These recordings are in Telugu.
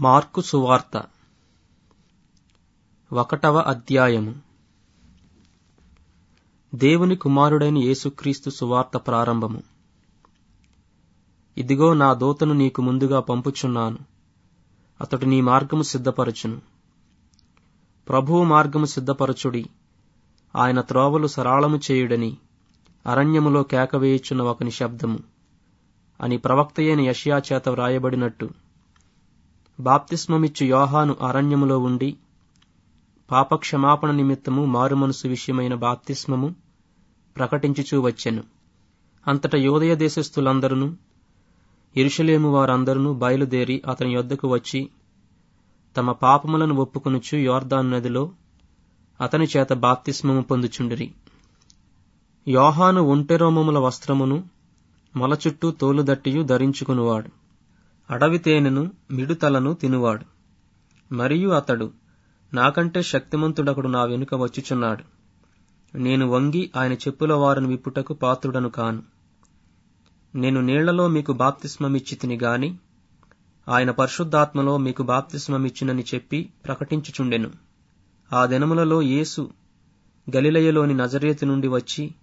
మార్కు సువార్త. ఒకటవ అధ్యాయము. దేవుని కుమారుడైన యేసుక్రీస్తు సువార్త ప్రారంభము. ఇదిగో నా దూతను నీకు ముందుగా పంపుచున్నాను. అతడు నీ మార్గము సిద్ధపరచును. ప్రభువు మార్గము సిద్ధపరచుడి. ఆయన త్రోవలు సరాళము చేయుడని అరణ్యములో కేకవేయుచున్న ఒకని శబ్దము. అని ప్రవక్తయైన యషియా చేత వ్రాయబడినట్టు. బాప్తిస్మమిచ్చు యోహాను అరణ్యములో ఉండి పాపక్షమాపణ నిమిత్తము మారుమనసు విషయమైన బాప్తిస్మము ప్రకటించుచూ వచ్చెను. అంతట యోదయ దేశస్థులందరూ ఇరుషలేము వారందరూ బయలుదేరి అతని యొద్దకు వచ్చి తమ పాపములను ఒప్పుకొనుచు యోర్దాను నదిలో అతని చేత బాప్తిస్మము పొందుచుండిరి. యోహాను ఒంటెరోమముల వస్త్రమును మొల చుట్టూ తోలుదట్టియు ధరించుకునివాడు. అడవి తేనెను మిడుతలను తినువాడు. మరియు అతడు నాకంటే శక్తిమంతుడకుడు నా వెనుక వచ్చుచున్నాడు. నేను వంగి ఆయన చెప్పుల వారిని విప్పుటకు పాత్రుడను కాను. నేను నీళ్ళలో మీకు బాప్తిస్మమిచ్చి తిని గాని ఆయన పరిశుద్ధాత్మలో మీకు బాప్తిస్మమిచ్చినని చెప్పి ప్రకటించుచుండెను. ఆ దినములలో యేసు గలిలయలోని నజరేతు నుండి వచ్చి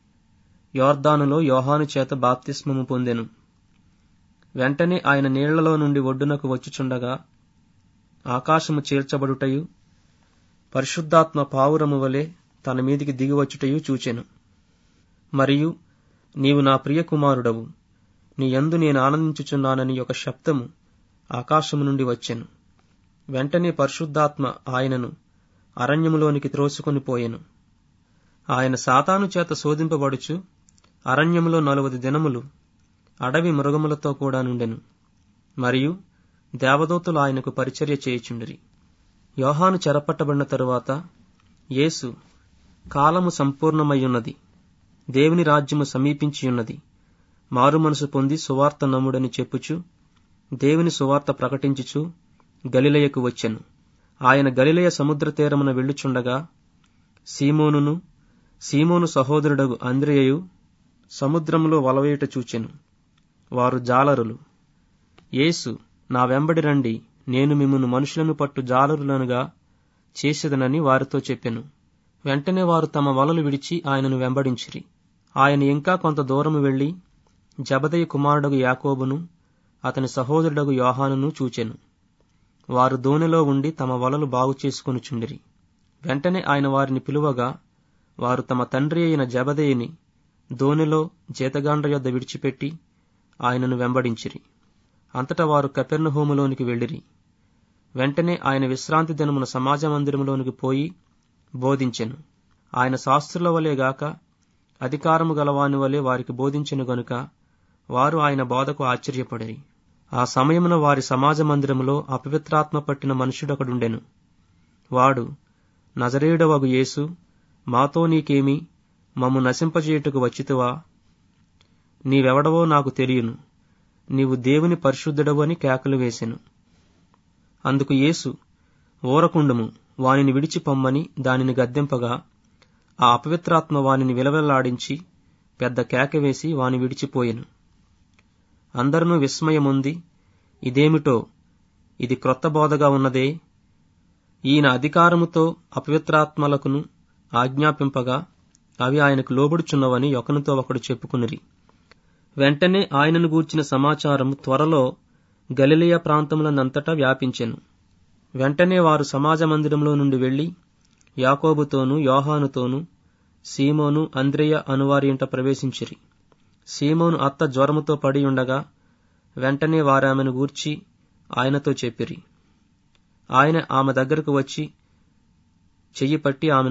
యోర్దానులో యోహాను చేత బాప్తిస్మము పొందెను. వెంటనే ఆయన నీళ్ళలో నుండి ఒడ్డునకు వచ్చుచుండగా ఆకాశము చేర్చబడుటయు పరిశుద్ధాత్మ పావురము వలె తన మీదికి దిగివచ్చుటయు చూచెను. మరియు నీవు నా ప్రియకుమారుడవు. నీ యందు నేను ఆనందించుచున్నానని ఒక శబ్దము ఆకాశము నుండి వచ్చెను. వెంటనే పరిశుద్ధాత్మ ఆయనను అరణ్యములోనికి త్రోసుకొని పోయెను. ఆయన సాతాను చేత శోధింపబడుచు అరణ్యములో నలువది దినములు అడవి మృగములతో కూడా నుండెను. మరియు దేవదూతలు ఆయనకు పరిచర్య చేయుచుండిరి. యోహాను చెరపట్టబడిన తరువాత యేసు కాలము సంపూర్ణమయ్యున్నది. దేవుని రాజ్యము సమీపించియున్నది. మారు మనసు పొంది సువార్త నమ్ముడని చెప్పుచు దేవుని సువార్త ప్రకటించుచు గలిలయకు వచ్చెను. ఆయన గలిలయ సముద్ర తీరమున వెళ్ళుచుండగా సీమోనును సీమోను సహోదరుడగు అంద్రియయు సముద్రములో వలవేయుట చూచెను. వారు జాలరులు. యేసు నా వెంబడి రండి నేను మిమ్మను మనుషులను పట్టు జాలరులనుగా చేసేదనని వారితో చెప్పెను. వెంటనే వారు తమ వలలు విడిచి ఆయనను వెంబడించిరి. ఆయన ఇంకా కొంత దూరము వెళ్ళి జబదయ్య కుమారుడగు యాకోబును అతని సహోదరుడగు యోహానును చూచెను. వారు దోణిలో ఉండి తమ వలలు బాగు చేసుకొనుచుండిరి వెంటనే ఆయన వారిని పిలువగా వారు తమ తండ్రి అయిన జబదయ్యని దోణిలో జీతగాండ్ర యొద్ద విడిచిపెట్టి ఆయనను వెంబడించిరి. అంతటా వారు కపెర్ణహోములోనికి వెళ్ళిరి. వెంటనే ఆయన విశ్రాంతి దినమున సమాజ మందిరములోనికి పోయి బోధించెను. ఆయన శాస్త్రుల వలె గాక అధికారము గలవాని వలె వారికి బోధించెను గనుక వారు ఆయన బోధకు ఆశ్చర్యపడిరి. ఆ సమయమున వారి సమాజ మందిరములో అపవిత్రాత్మ పట్టిన మనుషుడొకడుండెను. వాడు నజరేయుడవగు యేసు మాతో నీకేమి మమ్ము నశింపజేయుటకు వచ్చితువా? నీవెవడవో నాకు తెలియను. నీవు దేవుని పరిశుద్ధుడవు అని కేకలు వేసెను. అందుకు యేసు ఓరకుండము వానిని విడిచి పొమ్మని దానిని గద్దెంపగా ఆ అపవిత్రాత్మ వానిని విలవెల్లాడించి పెద్ద కేక వేసి వాని విడిచిపోయెను అందరినూ విస్మయముంది ఇదేమిటో ఇది క్రొత్త బోధగా ఉన్నదే? ఈయన అధికారముతో అపవిత్రాత్మలకును ఆజ్ఞాపింపగా అవి ఆయనకు లోబడుచున్నవని ఒకనితో ఒకడు చెప్పుకునిరి. వెంటనే ఆయనను గూర్చిన సమాచారం త్వరలో గలిలియా ప్రాంతములనంతటా వ్యాపించెను. వెంటనే వారు సమాజ మందిరంలో నుండి వెళ్ళి యాకోబుతోనూ యోహానుతోనూ సీమోను అంద్రేయ అనువారి ఇంట ప్రవేశించిరి. సీమోను అత్త జ్వరముతో పడి ఉండగా వెంటనే వారామెను గూర్చి ఆయనతో చెప్పిరి. ఆయన ఆమె దగ్గరకు వచ్చి చెయ్యి పట్టి ఆమెను